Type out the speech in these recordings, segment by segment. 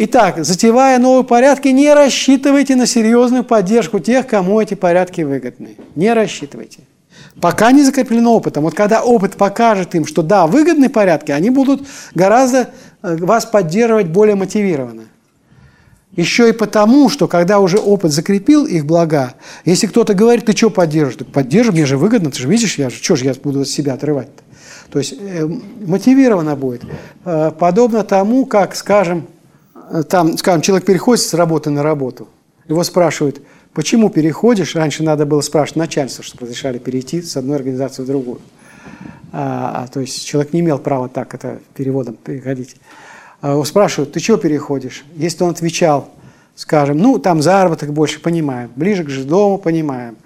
Итак, затевая новые порядки, не рассчитывайте на серьезную поддержку тех, кому эти порядки выгодны. Не рассчитывайте. Пока не закреплено опытом. Вот когда опыт покажет им, что да, выгодны порядки, они будут гораздо э, вас поддерживать более мотивированно. Еще и потому, что когда уже опыт закрепил их блага, если кто-то говорит, ты что поддерживаешь? Так поддерживай, мне же выгодно, ты же видишь, я же, что же я буду от себя отрывать-то? То есть э, мотивировано будет. Э, подобно тому, как, скажем, там, скажем, человек переходит с работы на работу, его спрашивают, почему переходишь? Раньше надо было спрашивать начальство, чтобы разрешали перейти с одной организации в другую. А, а, то есть человек не имел права так это переводом переходить. А его спрашивают, ты чего переходишь? Если он отвечал, скажем, ну, там заработок больше, понимаем, ближе к дому, понимаем,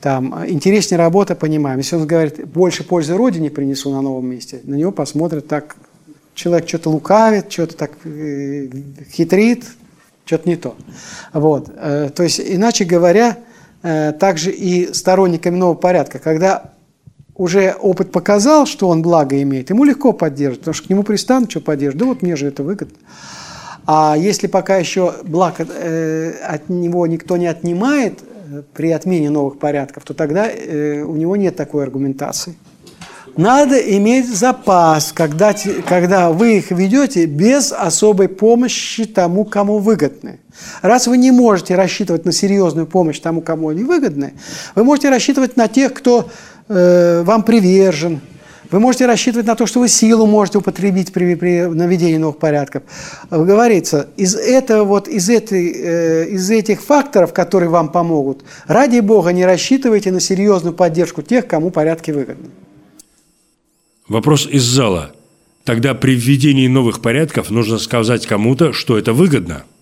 там интереснее работа, понимаем. Если он говорит, больше пользы Родине принесу на новом месте, на него посмотрят так, человек что-то лукавит, что-то так э, хитрит, что-то не то. Вот. Э, то есть, иначе говоря, э, также и сторонниками нового порядка, когда уже опыт показал, что он благо имеет, ему легко поддерживать, потому что к нему пристанут, что поддерживать, да вот мне же это выгодно. А если пока еще благо э, от него никто не отнимает при отмене новых порядков, то тогда у него нет такой аргументации. Надо иметь запас, когда, когда вы их ведете без особой помощи тому, кому выгодны. Раз вы не можете рассчитывать на серьезную помощь тому, кому они выгодны, вы можете рассчитывать на тех, кто э, вам привержен. Вы можете рассчитывать на то, что вы силу можете употребить при, при наведении новых порядков. Говорится, из, этого, вот, из, этой, э, из этих факторов, которые вам помогут, ради Бога не рассчитывайте на серьезную поддержку тех, кому порядки выгодны. Вопрос из зала. Тогда при введении новых порядков нужно сказать кому-то, что это выгодно –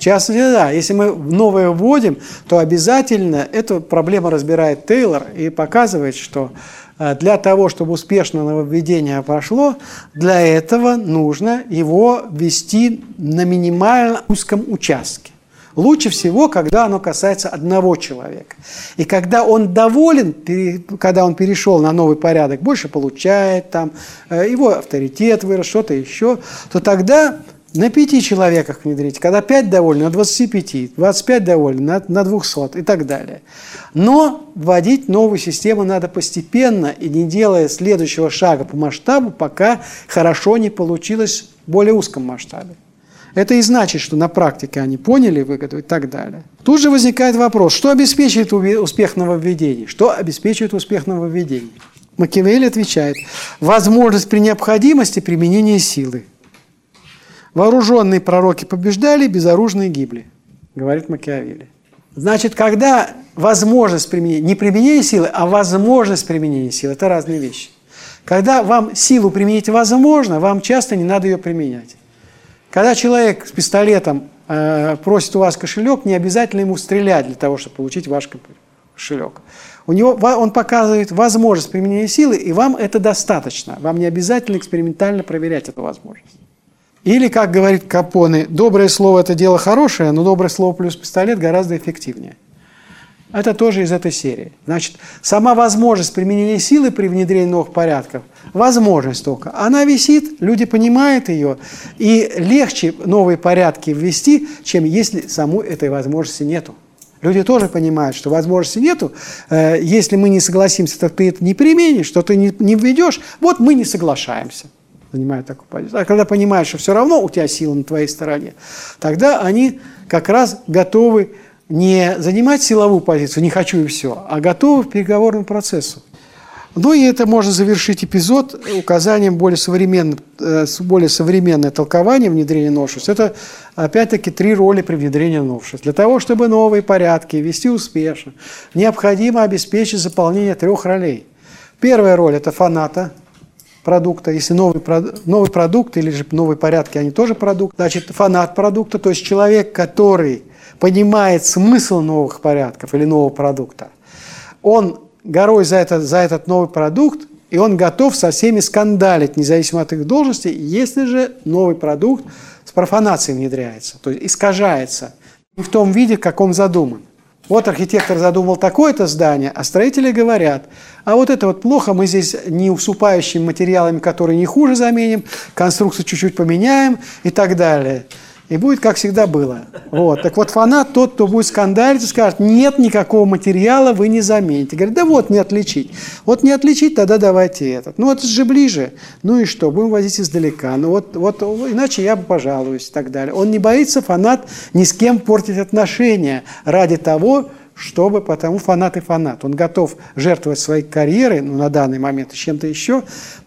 в частности, да, если мы новое вводим, то обязательно эту проблему разбирает Тейлор и показывает, что э, для того, чтобы успешно нововведение прошло, для этого нужно его ввести на минимально узком участке. Лучше всего, когда оно касается одного человека. И когда он доволен, когда он перешел на новый порядок, больше получает, там, э, его авторитет вырос, что-то еще, то тогда на пяти человеках внедрить. Когда пять довольны, на 25, 25 довольны, на, на 200 и так далее. Но вводить новую систему надо постепенно и не делая следующего шага по масштабу, пока хорошо не получилось в более узком масштабе. Это и значит, что на практике они поняли выгоду и так далее. Тут же возникает вопрос, что обеспечивает успех нововведений? Что обеспечивает успех нововведений? Макиавелли отвечает, возможность при необходимости применения силы. Вооруженные пророки побеждали, безоружные гибли, говорит Макиавелли. Значит, когда возможность применения, не применение силы, а возможность применения силы, это разные вещи. Когда вам силу применить возможно, вам часто не надо ее применять. Когда человек с пистолетом э, просит у вас кошелек, не обязательно ему стрелять для того, чтобы получить ваш кошелек. У него, он показывает возможность применения силы, и вам это достаточно. Вам не обязательно экспериментально проверять эту возможность. Или, как говорит Капоне, доброе слово – это дело хорошее, но доброе слово плюс пистолет гораздо эффективнее. Это тоже из этой серии. Значит, сама возможность применения силы при внедрении новых порядков, возможность только, она висит, люди понимают ее, и легче новые порядки ввести, чем если самой этой возможности нету. Люди тоже понимают, что возможности нету. Э, если мы не согласимся, то ты это не применишь, что ты не, не введешь, вот мы не соглашаемся занимают такую позицию. А когда понимаешь, что все равно у тебя сила на твоей стороне, тогда они как раз готовы не занимать силовую позицию, не хочу и все, а готовы к переговорному процессу. Ну и это можно завершить эпизод указанием более, современного, э, более современное толкование внедрения новшеств. Это, опять-таки, три роли при внедрении новшеств. Для того, чтобы новые порядки вести успешно, необходимо обеспечить заполнение трех ролей. Первая роль – это фаната, продукта, если новый, новый продукт или же новые порядки, они тоже продукт, значит, фанат продукта, то есть человек, который понимает смысл новых порядков или нового продукта, он горой за, это, за этот новый продукт, и он готов со всеми скандалить, независимо от их должности, если же новый продукт с профанацией внедряется, то есть искажается не в том виде, как он задуман. Вот архитектор задумал такое-то здание, а строители говорят, а вот это вот плохо, мы здесь не уступающими материалами, которые не хуже заменим, конструкцию чуть-чуть поменяем и так далее. И будет, как всегда было. Вот. Так вот, фанат тот, кто будет скандалить скажет, нет никакого материала, вы не замените. Говорит, да вот, не отличить. Вот не отличить, тогда давайте этот. Ну, это же ближе. Ну и что, будем возить издалека. Ну вот, вот иначе я бы пожалуюсь и так далее. Он не боится, фанат, ни с кем портить отношения ради того, чтобы, потому фанат и фанат. Он готов жертвовать своей карьерой, ну, на данный момент, чем-то еще,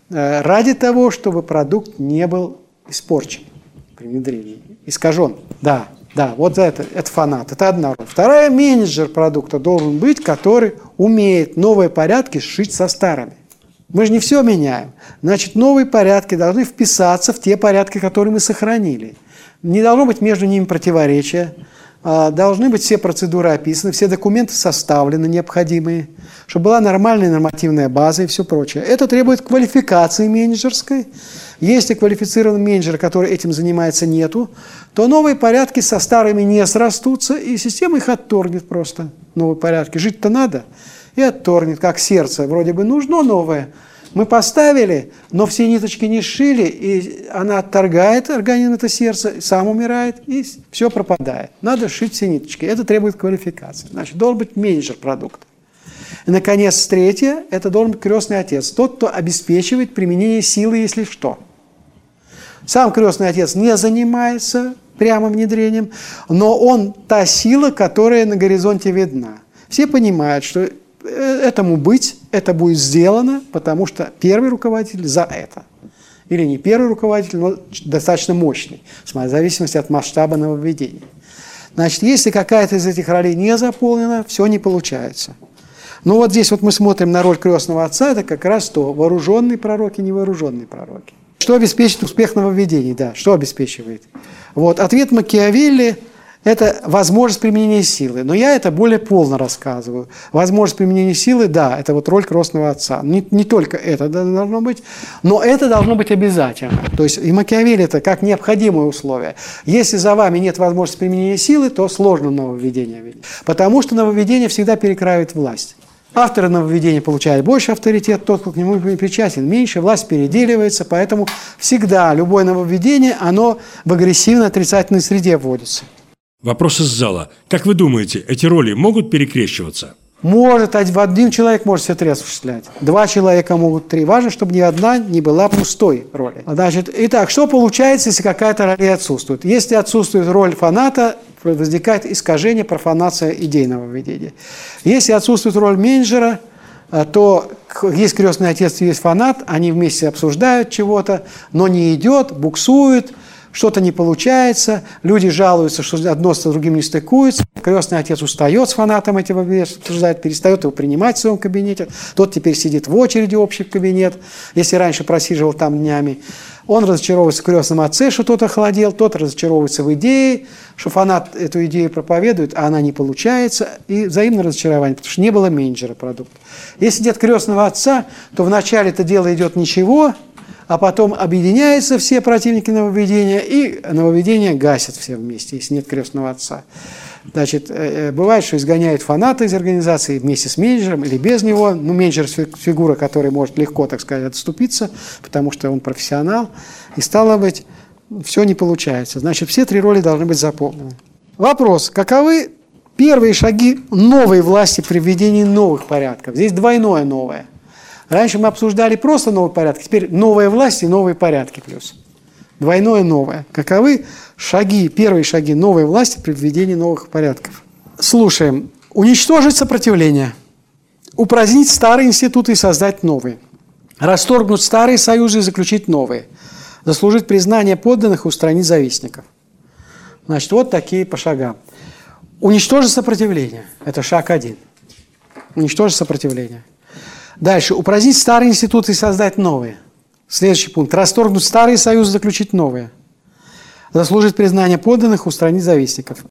э, ради того, чтобы продукт не был испорчен при внедрении искажен. Да, да, вот это, это фанат, это одна роль. Вторая, менеджер продукта должен быть, который умеет новые порядки сшить со старыми. Мы же не все меняем. Значит, новые порядки должны вписаться в те порядки, которые мы сохранили. Не должно быть между ними противоречия. А, должны быть все процедуры описаны, все документы составлены необходимые, чтобы была нормальная нормативная база и все прочее. Это требует квалификации менеджерской. Если квалифицированный менеджер, который этим занимается, нету, то новые порядки со старыми не срастутся, и система их отторгнет просто. Новые порядки. Жить-то надо. И отторгнет, как сердце. Вроде бы нужно новое. Мы поставили, но все ниточки не сшили, и она отторгает организм это сердце, сам умирает, и все пропадает. Надо шить все ниточки. Это требует квалификации. Значит, должен быть менеджер продукта. И, наконец, третье – это должен быть крестный отец. Тот, кто обеспечивает применение силы, если что. Сам крестный отец не занимается прямо внедрением, но он та сила, которая на горизонте видна. Все понимают, что э, этому быть, это будет сделано, потому что первый руководитель за это. Или не первый руководитель, но достаточно мощный, в зависимости от масштаба нововведения. Значит, если какая-то из этих ролей не заполнена, все не получается. Ну вот здесь вот мы смотрим на роль крестного отца, это как раз то, вооруженные пророки, невооруженные пророки. Что обеспечит успех нововведений? Да, что обеспечивает? Вот, ответ Макиавелли – это возможность применения силы. Но я это более полно рассказываю. Возможность применения силы, да, это вот роль крестного отца. Не, не только это должно быть, но это должно быть обязательно. То есть и Макиавелли это как необходимое условие. Если за вами нет возможности применения силы, то сложно нововведение. Потому что нововведение всегда перекраивает власть. Автор нововведения получает больше авторитет, тот, кто к нему причастен, меньше, власть переделивается, поэтому всегда любое нововведение, оно в агрессивно отрицательной среде вводится. Вопрос из зала. Как вы думаете, эти роли могут перекрещиваться? Может, один человек может все три осуществлять. Два человека могут три. Важно, чтобы ни одна не была пустой роли. Значит, итак, что получается, если какая-то роль отсутствует? Если отсутствует роль фаната, возникает искажение, профанация идейного ведения. Если отсутствует роль менеджера, э, то есть крестный отец, есть фанат, они вместе обсуждают чего-то, но не идет, буксует – что-то не получается, люди жалуются, что одно с другим не стыкуется, крестный отец устает с фанатом этого обсуждать, перестает его принимать в своем кабинете, тот теперь сидит в очереди общий кабинет, если раньше просиживал там днями. Он разочаровывается в крестном отце, что тот охладел, тот разочаровывается в идее, что фанат эту идею проповедует, а она не получается, и взаимное разочарование, потому что не было менеджера продукта. Если нет крестного отца, то вначале это дело идет ничего, а потом объединяются все противники нововведения, и нововведение гасят все вместе, если нет крестного отца. Значит, э, э, бывает, что изгоняют фаната из организации вместе с менеджером или без него. Ну, менеджер – фигура, которая может легко, так сказать, отступиться, потому что он профессионал. И стало быть, все не получается. Значит, все три роли должны быть заполнены. Вопрос. Каковы первые шаги новой власти при введении новых порядков? Здесь двойное новое. Раньше мы обсуждали просто новый порядок, теперь новая власть и новые порядки плюс. Двойное новое. Каковы шаги, первые шаги новой власти при введении новых порядков? Слушаем. Уничтожить сопротивление. Упразднить старые институты и создать новые. Расторгнуть старые союзы и заключить новые. Заслужить признание подданных и устранить завистников. Значит, вот такие по шагам. Уничтожить сопротивление. Это шаг один. Уничтожить сопротивление. Дальше. Упразднить старые институты и создать новые. Следующий пункт. Расторгнуть старые союзы, заключить новые. Заслужить признание подданных, устранить завистников.